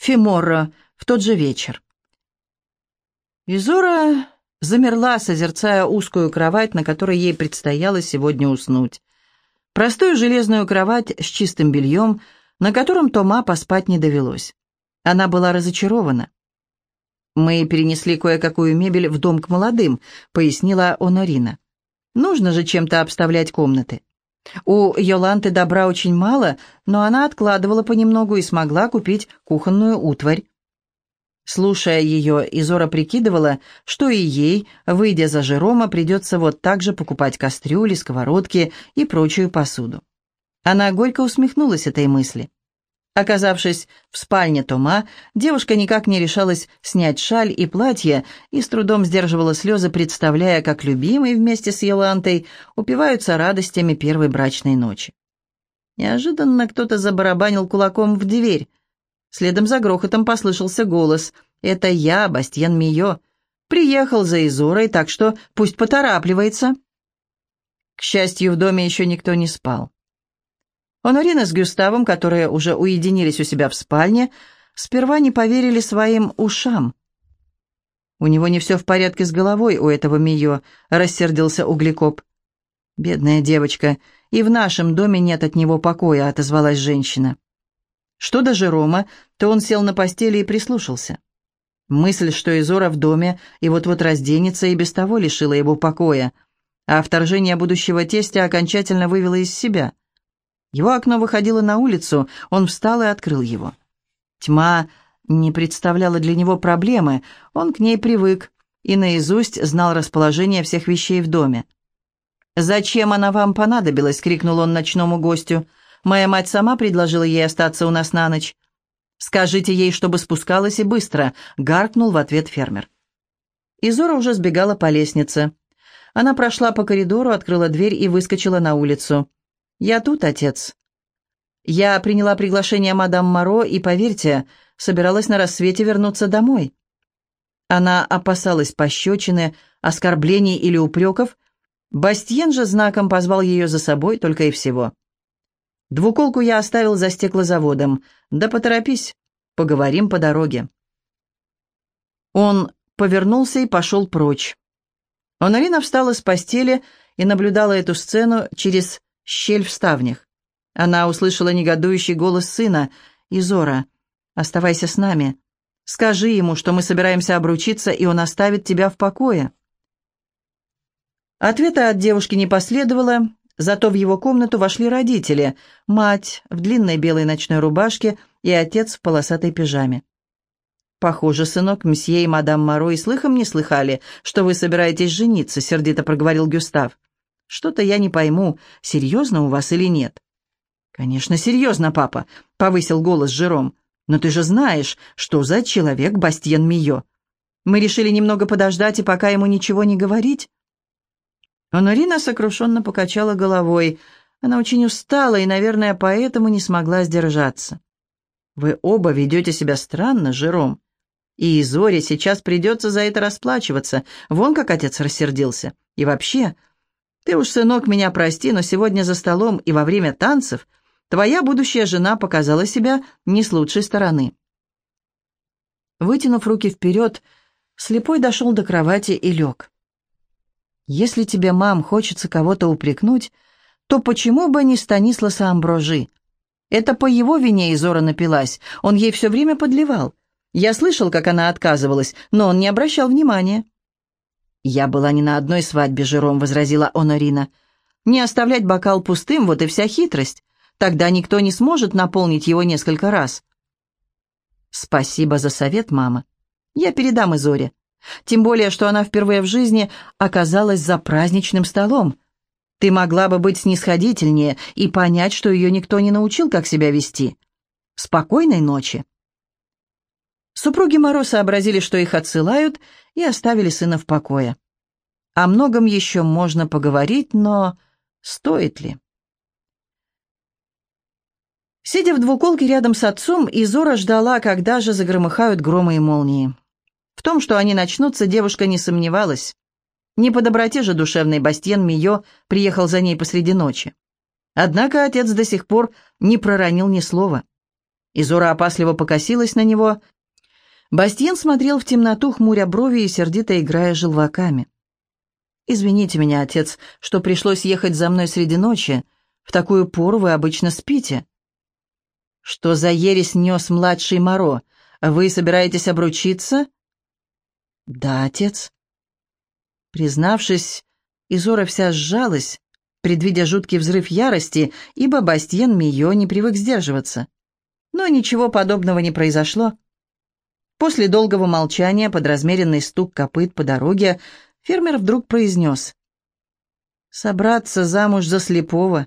Фиморро в тот же вечер. Изора замерла, созерцая узкую кровать, на которой ей предстояло сегодня уснуть. Простую железную кровать с чистым бельем, на котором Тома поспать не довелось. Она была разочарована. «Мы перенесли кое-какую мебель в дом к молодым», — пояснила Онорина. «Нужно же чем-то обставлять комнаты». У Йоланты добра очень мало, но она откладывала понемногу и смогла купить кухонную утварь. Слушая ее, Изора прикидывала, что и ей, выйдя за Жерома, придется вот так же покупать кастрюли, сковородки и прочую посуду. Она горько усмехнулась этой мысли. Оказавшись в спальне Тома, девушка никак не решалась снять шаль и платье и с трудом сдерживала слезы, представляя, как любимый вместе с Елантой упиваются радостями первой брачной ночи. Неожиданно кто-то забарабанил кулаком в дверь. Следом за грохотом послышался голос. «Это я, Бастьян Мио. Приехал за Изорой, так что пусть поторапливается». К счастью, в доме еще никто не спал. Онорина с Гюставом, которые уже уединились у себя в спальне, сперва не поверили своим ушам. «У него не все в порядке с головой, у этого Мио», — рассердился Углекоп. «Бедная девочка, и в нашем доме нет от него покоя», — отозвалась женщина. Что до Жерома, то он сел на постели и прислушался. Мысль, что Изора в доме и вот-вот разденется, и без того лишила его покоя, а вторжение будущего тестя окончательно вывело из себя. Его окно выходило на улицу, он встал и открыл его. Тьма не представляла для него проблемы, он к ней привык и наизусть знал расположение всех вещей в доме. «Зачем она вам понадобилась?» — крикнул он ночному гостю. «Моя мать сама предложила ей остаться у нас на ночь». «Скажите ей, чтобы спускалась и быстро», — гаркнул в ответ фермер. Изора уже сбегала по лестнице. Она прошла по коридору, открыла дверь и выскочила на улицу. «Я тут, отец». Я приняла приглашение мадам Моро и, поверьте, собиралась на рассвете вернуться домой. Она опасалась пощечины, оскорблений или упреков. Бастьен же знаком позвал ее за собой только и всего. Двуколку я оставил за стеклозаводом. Да поторопись, поговорим по дороге. Он повернулся и пошел прочь. Онарина встала с постели и наблюдала эту сцену через щель в ставнях. Она услышала негодующий голос сына. «Изора, оставайся с нами. Скажи ему, что мы собираемся обручиться, и он оставит тебя в покое». Ответа от девушки не последовало, зато в его комнату вошли родители, мать в длинной белой ночной рубашке и отец в полосатой пижаме. «Похоже, сынок, мсье и мадам Моро и слыхом не слыхали, что вы собираетесь жениться», — сердито проговорил Гюстав. Что-то я не пойму, серьезно у вас или нет». «Конечно, серьезно, папа», — повысил голос Жером. «Но ты же знаешь, что за человек Бастьен Мио. Мы решили немного подождать и пока ему ничего не говорить». Онорина сокрушенно покачала головой. Она очень устала и, наверное, поэтому не смогла сдержаться. «Вы оба ведете себя странно, Жером. И Зоре сейчас придется за это расплачиваться. Вон как отец рассердился. И вообще, ты уж, сынок, меня прости, но сегодня за столом и во время танцев твоя будущая жена показала себя не с лучшей стороны». Вытянув руки вперед, слепой дошел до кровати и лег. «Если тебе, мам, хочется кого-то упрекнуть, то почему бы не Станисласа Амброжи? Это по его вине Изора напилась, он ей все время подливал. Я слышал, как она отказывалась, но он не обращал внимания». «Я была не на одной свадьбе, Жером», — возразила Онорина. «Не оставлять бокал пустым, вот и вся хитрость. Тогда никто не сможет наполнить его несколько раз». «Спасибо за совет, мама. Я передам Изоре. Тем более, что она впервые в жизни оказалась за праздничным столом. Ты могла бы быть снисходительнее и понять, что ее никто не научил, как себя вести. Спокойной ночи». Супруги Моро сообразили, что их отсылают, и оставили сына в покое. О многом еще можно поговорить, но стоит ли? Сидя в двуколке рядом с отцом, Изора ждала, когда же загромыхают громы и молнии. В том, что они начнутся, девушка не сомневалась. Не по доброте же душевной Бастьен Мио приехал за ней посреди ночи. Однако отец до сих пор не проронил ни слова. Изора опасливо покосилась на него. Бастиен смотрел в темноту, хмуря брови и сердито играя желваками. «Извините меня, отец, что пришлось ехать за мной среди ночи. В такую пору вы обычно спите». «Что за ересь нес младший Моро? Вы собираетесь обручиться?» «Да, отец». Признавшись, Изора вся сжалась, предвидя жуткий взрыв ярости, ибо Бастьен Мио не привык сдерживаться. Но ничего подобного не произошло. После долгого молчания, под размеренный стук копыт по дороге, фермер вдруг произнес. «Собраться замуж за слепого?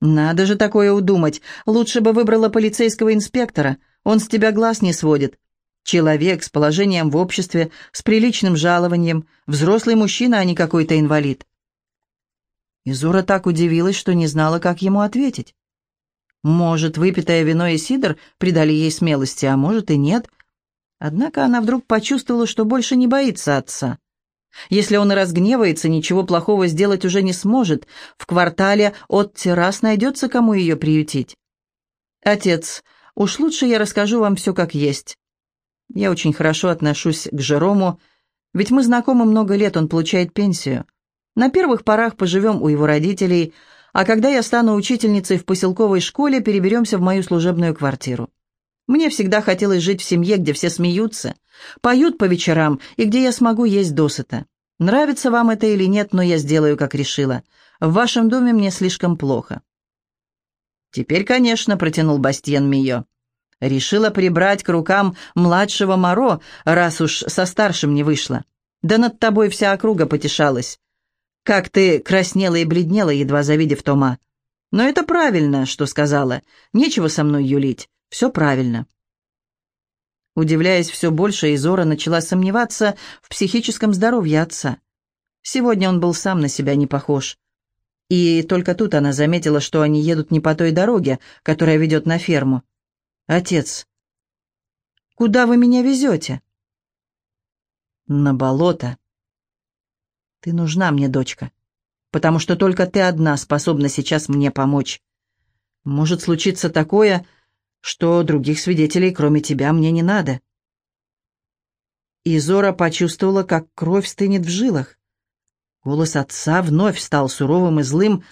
Надо же такое удумать. Лучше бы выбрала полицейского инспектора. Он с тебя глаз не сводит. Человек с положением в обществе, с приличным жалованием, взрослый мужчина, а не какой-то инвалид. Изура так удивилась, что не знала, как ему ответить. Может, выпитое вино и сидр придали ей смелости, а может и нет. Однако она вдруг почувствовала, что больше не боится отца. Если он и разгневается, ничего плохого сделать уже не сможет. В квартале от террас найдется, кому ее приютить. «Отец, уж лучше я расскажу вам все как есть. Я очень хорошо отношусь к Жерому, ведь мы знакомы много лет, он получает пенсию. На первых порах поживем у его родителей, а когда я стану учительницей в поселковой школе, переберемся в мою служебную квартиру. Мне всегда хотелось жить в семье, где все смеются, поют по вечерам и где я смогу есть досыта. Нравится вам это или нет, но я сделаю, как решила. В вашем доме мне слишком плохо». «Теперь, конечно», — протянул Бастьен Мио. Решила прибрать к рукам младшего Моро, раз уж со старшим не вышло. Да над тобой вся округа потешалась. Как ты краснела и бледнела, едва завидев Тома. Но это правильно, что сказала. Нечего со мной юлить. Все правильно. Удивляясь все больше, Изора начала сомневаться в психическом здоровье отца. Сегодня он был сам на себя не похож. И только тут она заметила, что они едут не по той дороге, которая ведет на ферму. «Отец, куда вы меня везете?» «На болото». «Ты нужна мне, дочка, потому что только ты одна способна сейчас мне помочь. Может случиться такое, что других свидетелей, кроме тебя, мне не надо». И Зора почувствовала, как кровь стынет в жилах. Голос отца вновь стал суровым и злым.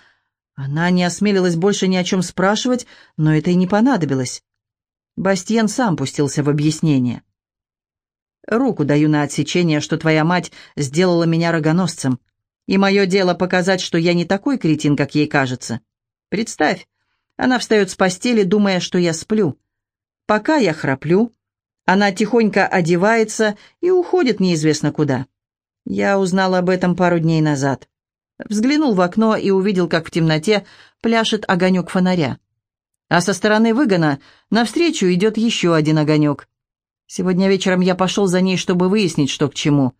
Она не осмелилась больше ни о чем спрашивать, но это и не понадобилось. Бастиен сам пустился в объяснение. «Руку даю на отсечение, что твоя мать сделала меня рогоносцем, и мое дело показать, что я не такой кретин, как ей кажется. Представь, она встает с постели, думая, что я сплю. Пока я храплю, она тихонько одевается и уходит неизвестно куда. Я узнал об этом пару дней назад. Взглянул в окно и увидел, как в темноте пляшет огонек фонаря а со стороны выгона навстречу идет еще один огонек. Сегодня вечером я пошел за ней, чтобы выяснить, что к чему.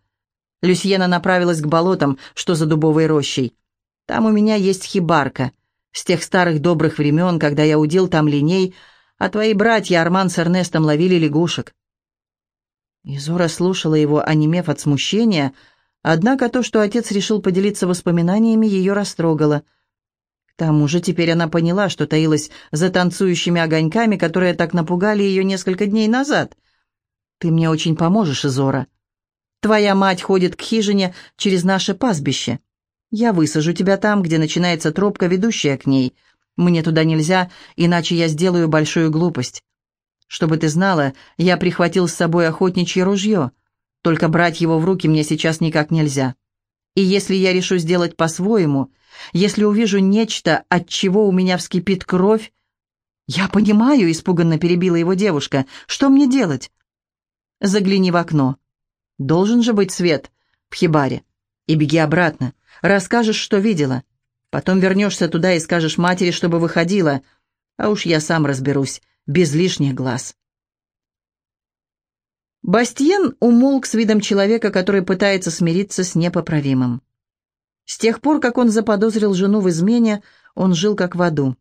Люсьена направилась к болотам, что за дубовой рощей. Там у меня есть хибарка, с тех старых добрых времен, когда я удил там линей, а твои братья Арман с Эрнестом ловили лягушек. Изора слушала его, онемев от смущения, однако то, что отец решил поделиться воспоминаниями, ее растрогало — тому же теперь она поняла, что таилась за танцующими огоньками, которые так напугали ее несколько дней назад. «Ты мне очень поможешь, Изора. Твоя мать ходит к хижине через наше пастбище. Я высажу тебя там, где начинается тропка, ведущая к ней. Мне туда нельзя, иначе я сделаю большую глупость. Чтобы ты знала, я прихватил с собой охотничье ружье. Только брать его в руки мне сейчас никак нельзя. И если я решу сделать по-своему, если увижу нечто, от чего у меня вскипит кровь... «Я понимаю», — испуганно перебила его девушка. «Что мне делать?» «Загляни в окно. Должен же быть свет в хибаре. И беги обратно. Расскажешь, что видела. Потом вернешься туда и скажешь матери, чтобы выходила. А уж я сам разберусь, без лишних глаз». Бастиен умолк с видом человека, который пытается смириться с непоправимым. С тех пор, как он заподозрил жену в измене, он жил как в аду.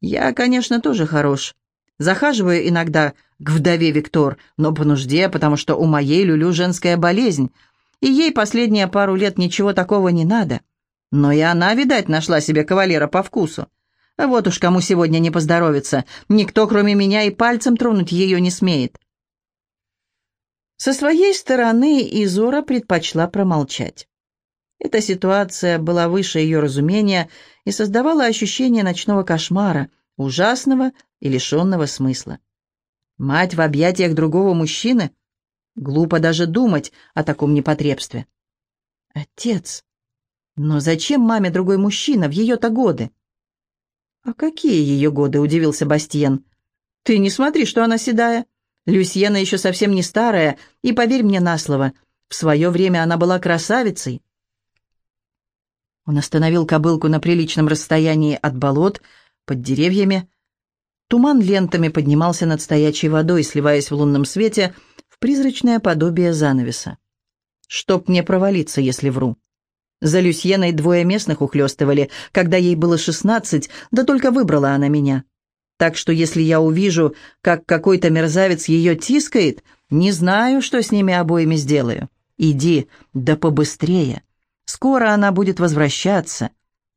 «Я, конечно, тоже хорош. Захаживаю иногда к вдове Виктор, но по нужде, потому что у моей Люлю женская болезнь, и ей последние пару лет ничего такого не надо. Но и она, видать, нашла себе кавалера по вкусу. Вот уж кому сегодня не поздоровится. Никто, кроме меня, и пальцем тронуть ее не смеет. Со своей стороны Изора предпочла промолчать. Эта ситуация была выше ее разумения и создавала ощущение ночного кошмара, ужасного и лишенного смысла. Мать в объятиях другого мужчины? Глупо даже думать о таком непотребстве. Отец. Но зачем маме другой мужчина в ее-то годы? «А какие ее годы?» — удивился Бастиен. «Ты не смотри, что она седая. Люсьена еще совсем не старая, и поверь мне на слово, в свое время она была красавицей». Он остановил кобылку на приличном расстоянии от болот, под деревьями. Туман лентами поднимался над стоячей водой, сливаясь в лунном свете призрачное подобие занавеса. «Чтоб мне провалиться, если вру». За Люсьеной двое местных ухлёстывали, когда ей было шестнадцать, да только выбрала она меня. Так что если я увижу, как какой-то мерзавец ее тискает, не знаю, что с ними обоими сделаю. Иди, да побыстрее. Скоро она будет возвращаться.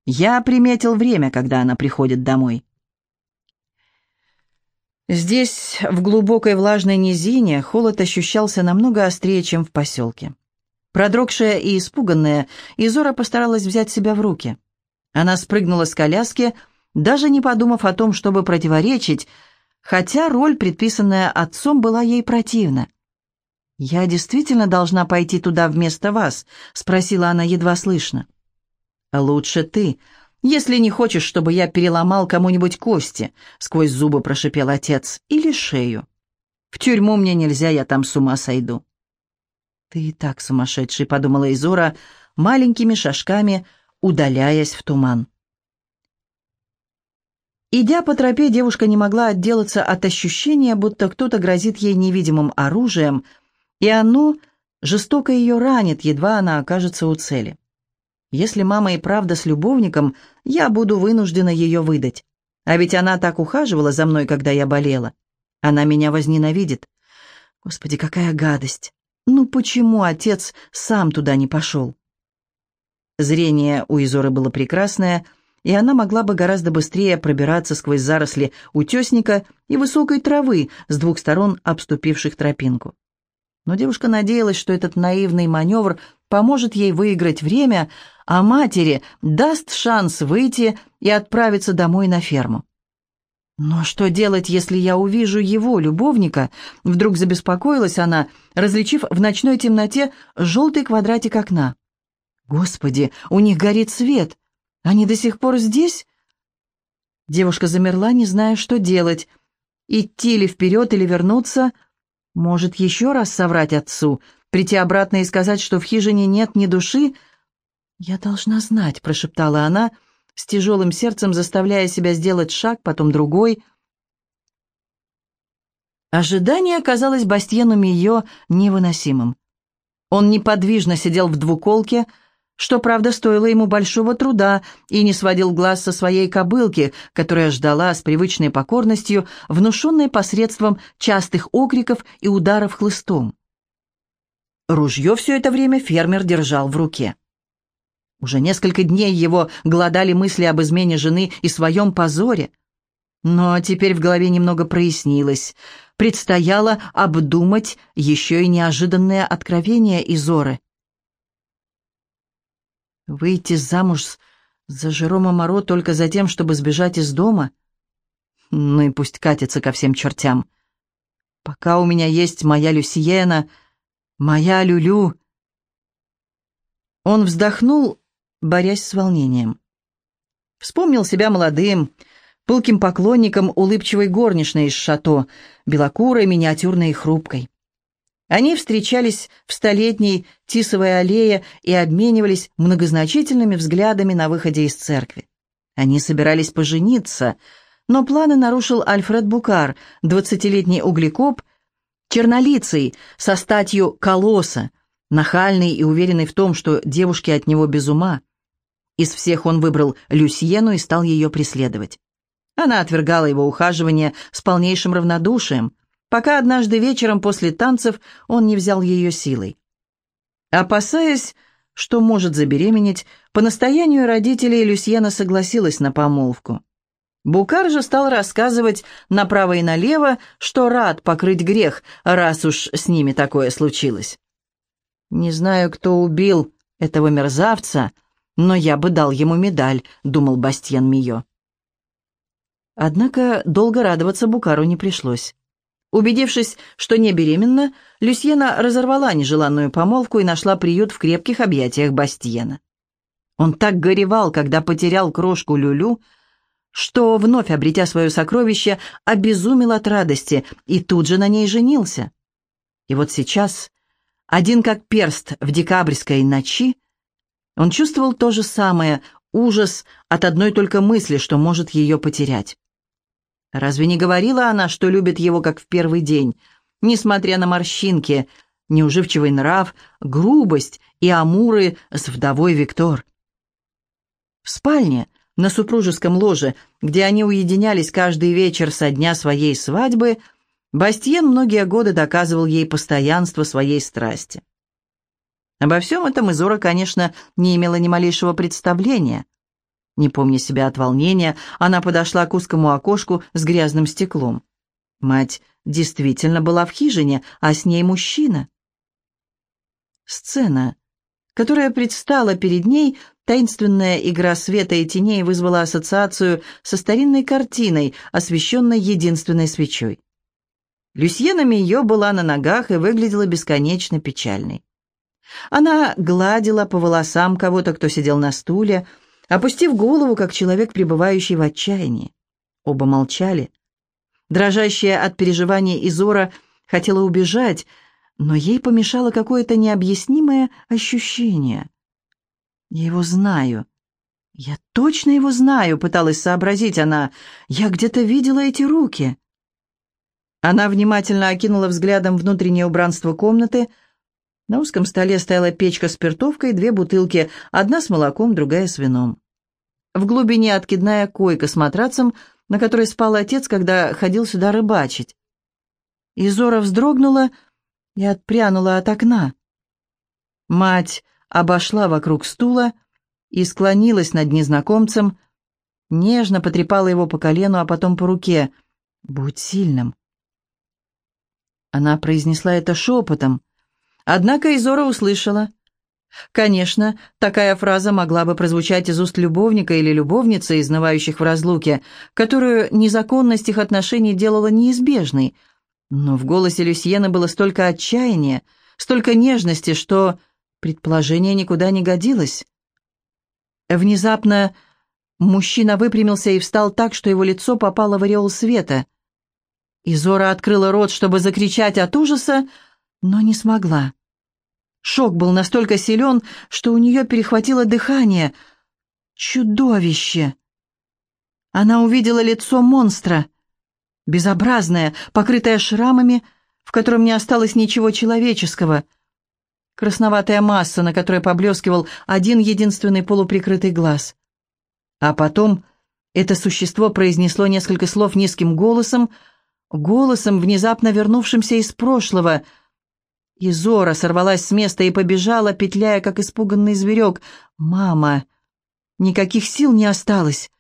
Я приметил время, когда она приходит домой. Здесь, в глубокой влажной низине, холод ощущался намного острее, чем в поселке. Продрогшая и испуганная, Изора постаралась взять себя в руки. Она спрыгнула с коляски, даже не подумав о том, чтобы противоречить, хотя роль, предписанная отцом, была ей противна. «Я действительно должна пойти туда вместо вас?» — спросила она едва слышно. «Лучше ты, если не хочешь, чтобы я переломал кому-нибудь кости», — сквозь зубы прошипел отец, — «или шею. В тюрьму мне нельзя, я там с ума сойду». «Ты и так сумасшедший», — подумала Изора, маленькими шажками удаляясь в туман. Идя по тропе, девушка не могла отделаться от ощущения, будто кто-то грозит ей невидимым оружием, и оно жестоко ее ранит, едва она окажется у цели. Если мама и правда с любовником, я буду вынуждена ее выдать. А ведь она так ухаживала за мной, когда я болела. Она меня возненавидит. Господи, какая гадость! Ну почему отец сам туда не пошел? Зрение у Изоры было прекрасное, и она могла бы гораздо быстрее пробираться сквозь заросли утесника и высокой травы с двух сторон обступивших тропинку. Но девушка надеялась, что этот наивный маневр поможет ей выиграть время, а матери даст шанс выйти и отправиться домой на ферму. «Но что делать, если я увижу его, любовника?» Вдруг забеспокоилась она, различив в ночной темноте желтый квадратик окна. «Господи, у них горит свет! Они до сих пор здесь?» Девушка замерла, не зная, что делать. Идти ли вперед или вернуться? Может, еще раз соврать отцу, прийти обратно и сказать, что в хижине нет ни души? «Я должна знать», — прошептала она, — с тяжелым сердцем заставляя себя сделать шаг, потом другой. Ожидание казалось Бастьену Мийо невыносимым. Он неподвижно сидел в двуколке, что, правда, стоило ему большого труда, и не сводил глаз со своей кобылки, которая ждала с привычной покорностью, внушенной посредством частых окриков и ударов хлыстом. Ружье все это время фермер держал в руке. Уже несколько дней его глодали мысли об измене жены и своем позоре. Но теперь в голове немного прояснилось. Предстояло обдумать еще и неожиданное откровение Изоры. Выйти замуж за Жерома Моро только за тем, чтобы сбежать из дома? Ну и пусть катится ко всем чертям. Пока у меня есть моя Люсиена, моя Люлю... Он вздохнул борясь с волнением. Вспомнил себя молодым, пылким поклонником улыбчивой горничной из шато, белокурой, миниатюрной и хрупкой. Они встречались в столетней Тисовой аллее и обменивались многозначительными взглядами на выходе из церкви. Они собирались пожениться, но планы нарушил Альфред Букар, двадцатилетний углекоп, чернолицый, со статью колосса, нахальный и уверенный в том, что девушки от него без ума. Из всех он выбрал Люсьену и стал ее преследовать. Она отвергала его ухаживание с полнейшим равнодушием, пока однажды вечером после танцев он не взял ее силой. Опасаясь, что может забеременеть, по настоянию родителей Люсьена согласилась на помолвку. Букар же стал рассказывать направо и налево, что рад покрыть грех, раз уж с ними такое случилось. «Не знаю, кто убил этого мерзавца, но я бы дал ему медаль», — думал Бастьян Мио. Однако долго радоваться Букару не пришлось. Убедившись, что не беременна, Люсьена разорвала нежеланную помолвку и нашла приют в крепких объятиях Бастьена. Он так горевал, когда потерял крошку Люлю, что, вновь обретя свое сокровище, обезумел от радости и тут же на ней женился. И вот сейчас, один как перст в декабрьской ночи, он чувствовал то же самое, ужас от одной только мысли, что может ее потерять. Разве не говорила она, что любит его, как в первый день, несмотря на морщинки, неуживчивый нрав, грубость и амуры с вдовой Виктор? В спальне, на супружеском ложе, где они уединялись каждый вечер со дня своей свадьбы, Бастиен многие годы доказывал ей постоянство своей страсти. Обо всем этом Изора, конечно, не имела ни малейшего представления – не помня себя от волнения, она подошла к узкому окошку с грязным стеклом. Мать действительно была в хижине, а с ней мужчина. Сцена, которая предстала перед ней, таинственная игра света и теней вызвала ассоциацию со старинной картиной, освещенной единственной свечой. Люсьена Мийо была на ногах и выглядела бесконечно печальной. Она гладила по волосам кого-то, кто сидел на стуле, опустив голову, как человек, пребывающий в отчаянии. Оба молчали. Дрожащая от переживания Изора хотела убежать, но ей помешало какое-то необъяснимое ощущение. «Я его знаю. Я точно его знаю», — пыталась сообразить она. «Я где-то видела эти руки». Она внимательно окинула взглядом внутреннее убранство комнаты. На узком столе стояла печка с спиртовкой, две бутылки, одна с молоком, другая с вином. В глубине откидная койка с матрацем, на которой спал отец, когда ходил сюда рыбачить. Изора вздрогнула и отпрянула от окна. Мать обошла вокруг стула и склонилась над незнакомцем, нежно потрепала его по колену, а потом по руке. «Будь сильным». Она произнесла это шепотом, однако Изора услышала — Конечно, такая фраза могла бы прозвучать из уст любовника или любовницы, изнывающих в разлуке, которую незаконность их отношений делала неизбежной. Но в голосе Люсьены было столько отчаяния, столько нежности, что предположение никуда не годилось. Внезапно мужчина выпрямился и встал так, что его лицо попало в ореол света. Изора открыла рот, чтобы закричать от ужаса, но не смогла. Шок был настолько силен, что у нее перехватило дыхание. Чудовище! Она увидела лицо монстра. Безобразное, покрытое шрамами, в котором не осталось ничего человеческого. Красноватая масса, на которой поблескивал один единственный полуприкрытый глаз. А потом это существо произнесло несколько слов низким голосом, голосом, внезапно вернувшимся из прошлого — и Зора сорвалась с места и побежала, петляя, как испуганный зверек. «Мама!» Никаких сил не осталось.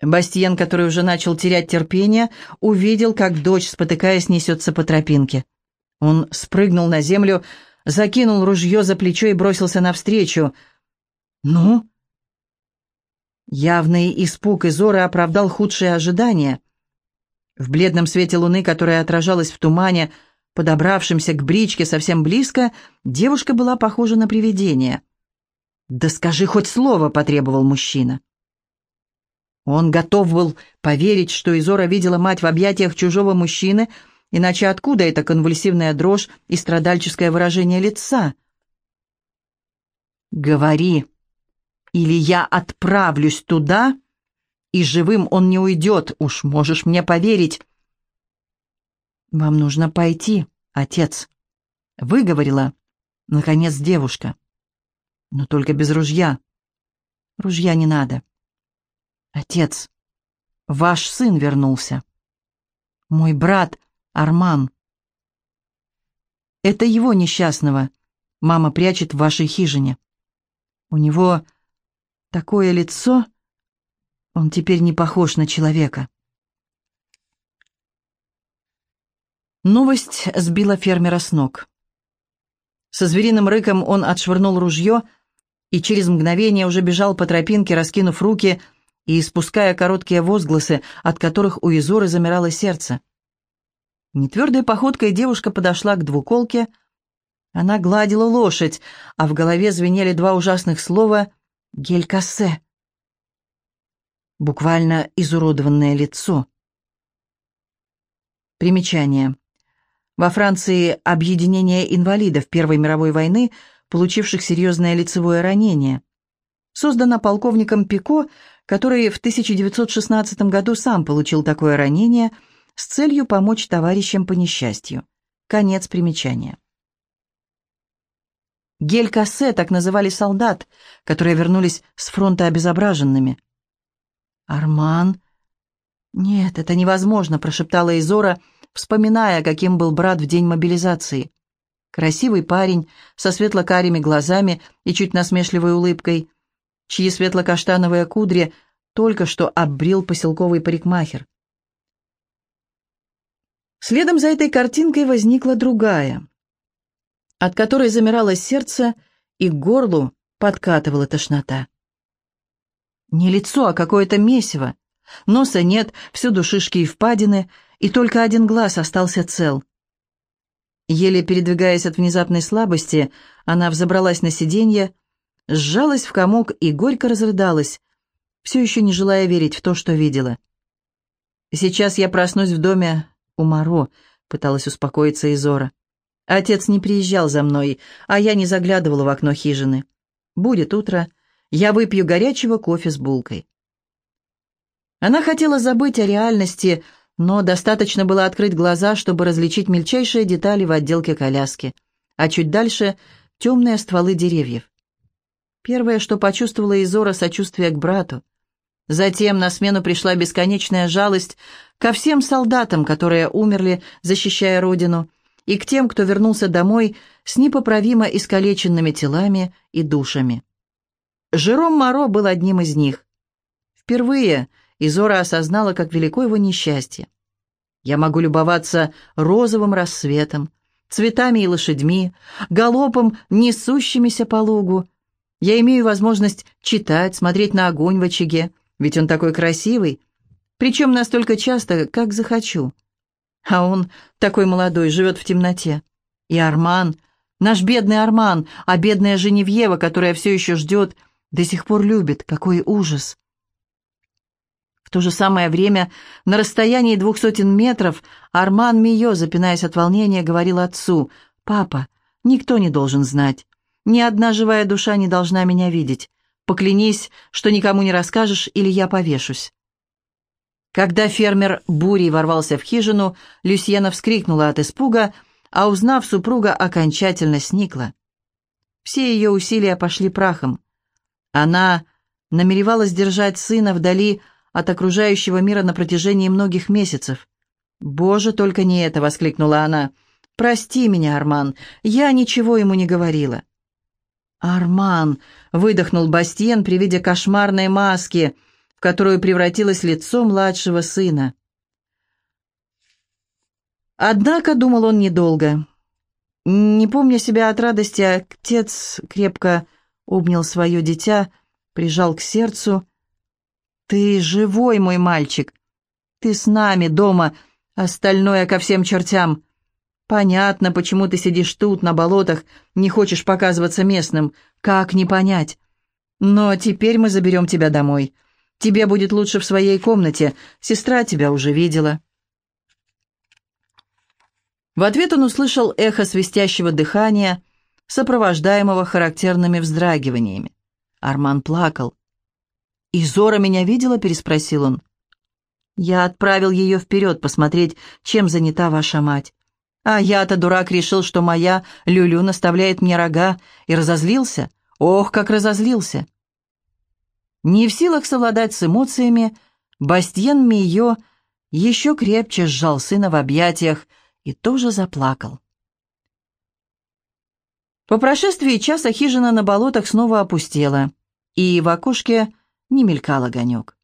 Бастиен, который уже начал терять терпение, увидел, как дочь, спотыкаясь, несется по тропинке. Он спрыгнул на землю, закинул ружье за плечо и бросился навстречу. «Ну?» Явный испуг Изоры оправдал худшие ожидания. В бледном свете луны, которая отражалась в тумане, подобравшимся к бричке совсем близко, девушка была похожа на привидение. «Да скажи хоть слово», — потребовал мужчина. Он готов был поверить, что Изора видела мать в объятиях чужого мужчины, иначе откуда эта конвульсивная дрожь и страдальческое выражение лица? «Говори, или я отправлюсь туда, и живым он не уйдет, уж можешь мне поверить». «Вам нужно пойти, отец», — выговорила, наконец, девушка. «Но только без ружья. Ружья не надо. Отец, ваш сын вернулся. Мой брат Арман. Это его несчастного мама прячет в вашей хижине. У него такое лицо, Он теперь не похож на человека. Новость сбила фермера с ног. Со звериным рыком он отшвырнул ружье и через мгновение уже бежал по тропинке, раскинув руки и испуская короткие возгласы, от которых у Изоры замирало сердце. Нетвердой походкой девушка подошла к двуколке. Она гладила лошадь, а в голове звенели два ужасных слова «гелькассе». Буквально изуродованное лицо. Примечание. Во Франции объединение инвалидов Первой мировой войны, получивших серьезное лицевое ранение. Создано полковником Пико, который в 1916 году сам получил такое ранение с целью помочь товарищам по несчастью. Конец примечания. Гель-кассе так называли солдат, которые вернулись с фронта обезображенными. «Арман?» «Нет, это невозможно», — прошептала Изора, — вспоминая, каким был брат в день мобилизации. Красивый парень со светло-карими глазами и чуть насмешливой улыбкой, чьи светло-каштановые кудри только что оббрил поселковый парикмахер. Следом за этой картинкой возникла другая, от которой замирало сердце и к горлу подкатывала тошнота. Не лицо, а какое-то месиво. Носа нет, всюду шишки и впадины, и только один глаз остался цел. Еле передвигаясь от внезапной слабости, она взобралась на сиденье, сжалась в комок и горько разрыдалась, все еще не желая верить в то, что видела. «Сейчас я проснусь в доме у Моро», — пыталась успокоиться Изора. «Отец не приезжал за мной, а я не заглядывала в окно хижины. Будет утро, я выпью горячего кофе с булкой». Она хотела забыть о реальности, — но достаточно было открыть глаза, чтобы различить мельчайшие детали в отделке коляски, а чуть дальше — темные стволы деревьев. Первое, что почувствовала Изора, — сочувствие к брату. Затем на смену пришла бесконечная жалость ко всем солдатам, которые умерли, защищая родину, и к тем, кто вернулся домой с непоправимо искалеченными телами и душами. Жером Моро был одним из них. Впервые — и Зора осознала, как велико его несчастье. «Я могу любоваться розовым рассветом, цветами и лошадьми, галопом, несущимися по лугу. Я имею возможность читать, смотреть на огонь в очаге, ведь он такой красивый, причем настолько часто, как захочу. А он такой молодой, живет в темноте. И Арман, наш бедный Арман, а бедная Женевьева, которая все еще ждет, до сих пор любит, какой ужас!» то же самое время, на расстоянии двух сотен метров, Арман Мио, запинаясь от волнения, говорил отцу, «Папа, никто не должен знать. Ни одна живая душа не должна меня видеть. Поклянись, что никому не расскажешь, или я повешусь». Когда фермер бурей ворвался в хижину, Люсьена вскрикнула от испуга, а узнав супруга, окончательно сникла. Все ее усилия пошли прахом. Она намеревалась держать сына вдали от окружающего мира на протяжении многих месяцев. «Боже, только не это!» — воскликнула она. «Прости меня, Арман, я ничего ему не говорила». «Арман!» — выдохнул Бастиен при виде кошмарной маски, в которую превратилось лицо младшего сына. Однако думал он недолго. Не помня себя от радости, отец крепко обнял свое дитя, прижал к сердцу «Ты живой, мой мальчик. Ты с нами дома, остальное ко всем чертям. Понятно, почему ты сидишь тут, на болотах, не хочешь показываться местным. Как не понять? Но теперь мы заберем тебя домой. Тебе будет лучше в своей комнате. Сестра тебя уже видела». В ответ он услышал эхо свистящего дыхания, сопровождаемого характерными вздрагиваниями. Арман плакал. «И Зора меня видела?» — переспросил он. «Я отправил ее вперед посмотреть, чем занята ваша мать. А я-то, дурак, решил, что моя Люлю наставляет мне рога, и разозлился. Ох, как разозлился!» Не в силах совладать с эмоциями, Бастьен Мийо еще крепче сжал сына в объятиях и тоже заплакал. По прошествии часа хижина на болотах снова опустела, и в окошке не мелькал огонек.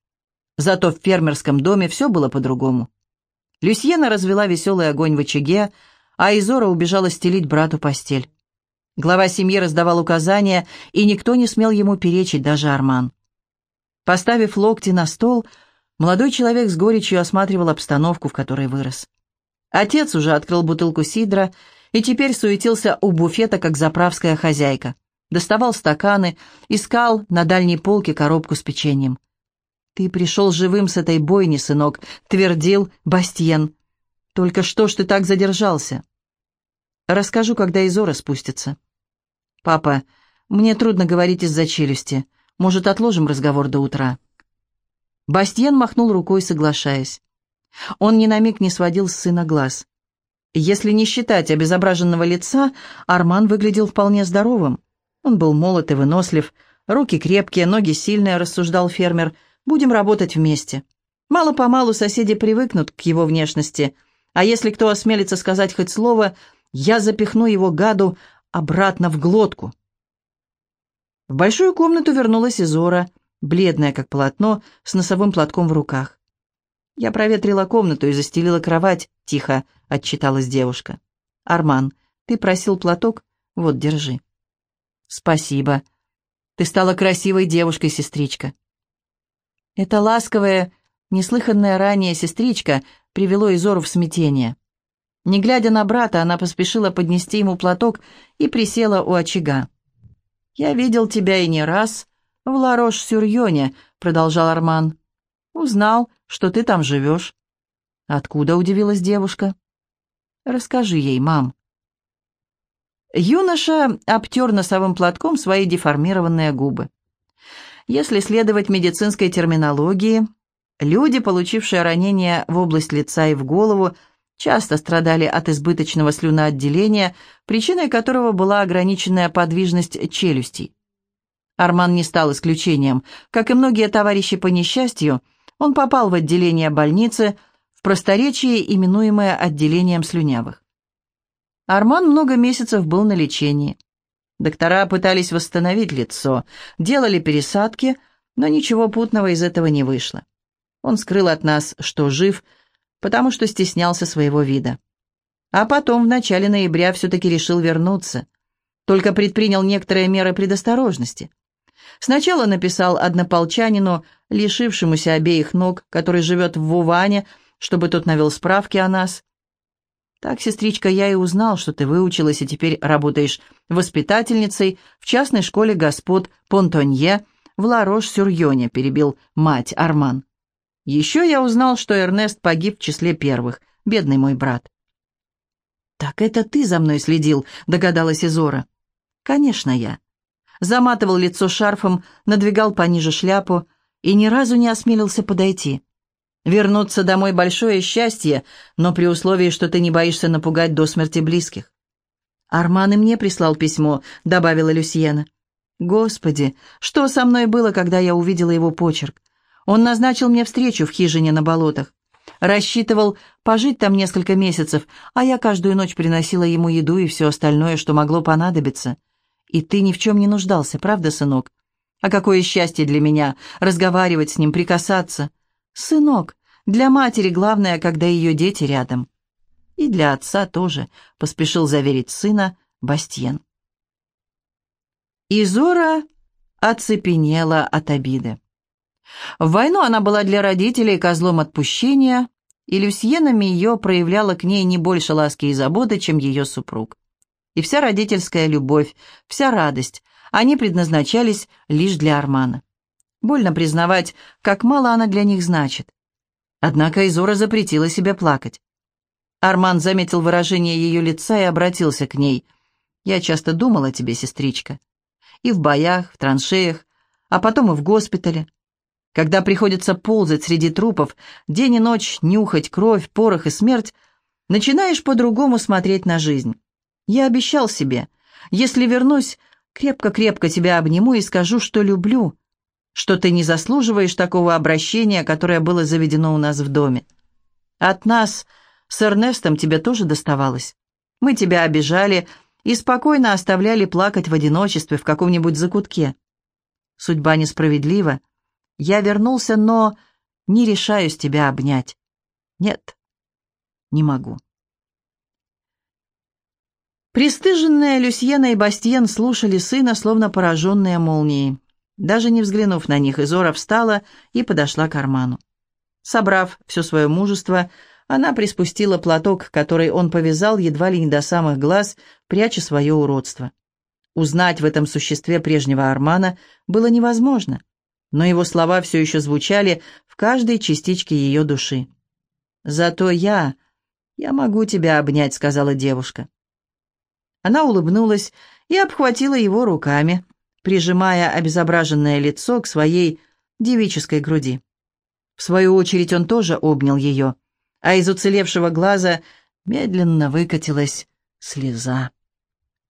Зато в фермерском доме все было по-другому. Люсьена развела веселый огонь в очаге, а Изора убежала стелить брату постель. Глава семьи раздавал указания, и никто не смел ему перечить, даже Арман. Поставив локти на стол, молодой человек с горечью осматривал обстановку, в которой вырос. Отец уже открыл бутылку сидра и теперь суетился у буфета, как заправская хозяйка. Доставал стаканы, искал на дальней полке коробку с печеньем. «Ты пришел живым с этой бойни, сынок», — твердил Бастьен. «Только что ж ты так задержался?» «Расскажу, когда Изора спустится». «Папа, мне трудно говорить из-за челюсти. Может, отложим разговор до утра?» Бастьен махнул рукой, соглашаясь. Он ни на миг не сводил с сына глаз. Если не считать обезображенного лица, Арман выглядел вполне здоровым. Он был молод и вынослив, руки крепкие, ноги сильные, рассуждал фермер. «Будем работать вместе». Мало-помалу соседи привыкнут к его внешности, а если кто осмелится сказать хоть слово, я запихну его гаду обратно в глотку. В большую комнату вернулась Изора, бледная как полотно, с носовым платком в руках. «Я проветрила комнату и застелила кровать», — тихо отчиталась девушка. «Арман, ты просил платок? Вот, держи». «Спасибо. Ты стала красивой девушкой, сестричка». Это ласковая, неслыханная ранее сестричка привело Изору в смятение. Не глядя на брата, она поспешила поднести ему платок и присела у очага. «Я видел тебя и не раз в Ларош-Сюрьоне», — продолжал Арман. «Узнал, что ты там живешь». «Откуда?» — удивилась девушка. «Расскажи ей, мам». Юноша обтер носовым платком свои деформированные губы. Если следовать медицинской терминологии, люди, получившие ранения в область лица и в голову, часто страдали от избыточного слюноотделения, причиной которого была ограниченная подвижность челюстей. Арман не стал исключением. Как и многие товарищи по несчастью, он попал в отделение больницы, в просторечии именуемое отделением слюнявых. Арман много месяцев был на лечении. Доктора пытались восстановить лицо, делали пересадки, но ничего путного из этого не вышло. Он скрыл от нас, что жив – потому что стеснялся своего вида. А потом, в начале ноября, все-таки решил вернуться. Только предпринял некоторые меры предосторожности. Сначала написал однополчанину, лишившемуся обеих ног, который живет в Вуване, чтобы тот навел справки о нас. Так, сестричка, я и узнал, что ты выучилась и теперь работаешь воспитательницей в частной школе господ Понтонье в Ларош-Сюрьоне, перебил мать Арман. Еще я узнал, что Эрнест погиб в числе первых, бедный мой брат. «Так это ты за мной следил», — догадалась Изора. «Конечно, я». Заматывал лицо шарфом, надвигал пониже шляпу и ни разу не осмелился подойти. Вернуться домой — большое счастье, но при условии, что ты не боишься напугать до смерти близких. «Арман и мне прислал письмо», — добавила Люсьена. «Господи, что со мной было, когда я увидела его почерк? Он назначил мне встречу в хижине на болотах. Рассчитывал пожить там несколько месяцев, а я каждую ночь приносила ему еду и все остальное, что могло понадобиться. И ты ни в чем не нуждался, правда, сынок? А какое счастье для меня разговаривать с ним, прикасаться. Сынок, для матери главное, когда ее дети рядом. И для отца тоже, поспешил заверить сына Бастьен. Изора оцепенела от обиды. В войну она была для родителей козлом отпущения, и Люсьена ее проявляла к ней не больше ласки и заботы, чем ее супруг. И вся родительская любовь, вся радость, они предназначались лишь для Армана. Больно признавать, как мало она для них значит. Однако Изора запретила себе плакать. Арман заметил выражение ее лица и обратился к ней. «Я часто думал о тебе, сестричка. И в боях, в траншеях, а потом и в госпитале когда приходится ползать среди трупов, день и ночь нюхать кровь, порох и смерть, начинаешь по-другому смотреть на жизнь. Я обещал себе, если вернусь, крепко-крепко тебя обниму и скажу, что люблю, что ты не заслуживаешь такого обращения, которое было заведено у нас в доме. От нас с Эрнестом тебе тоже доставалось. Мы тебя обижали и спокойно оставляли плакать в одиночестве в каком-нибудь закутке. Судьба несправедлива, я вернулся, но не решаюсь тебя обнять. Нет, не могу. Престыженные Люсьена и Бастиен слушали сына, словно пораженные молнией. Даже не взглянув на них, Изора встала и подошла к Арману. Собрав все свое мужество, она приспустила платок, который он повязал едва ли не до самых глаз, пряча свое уродство. Узнать в этом существе прежнего Армана было невозможно, но его слова все еще звучали в каждой частичке ее души. «Зато я... я могу тебя обнять», — сказала девушка. Она улыбнулась и обхватила его руками, прижимая обезображенное лицо к своей девической груди. В свою очередь он тоже обнял ее, а из уцелевшего глаза медленно выкатилась слеза.